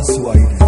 That's why.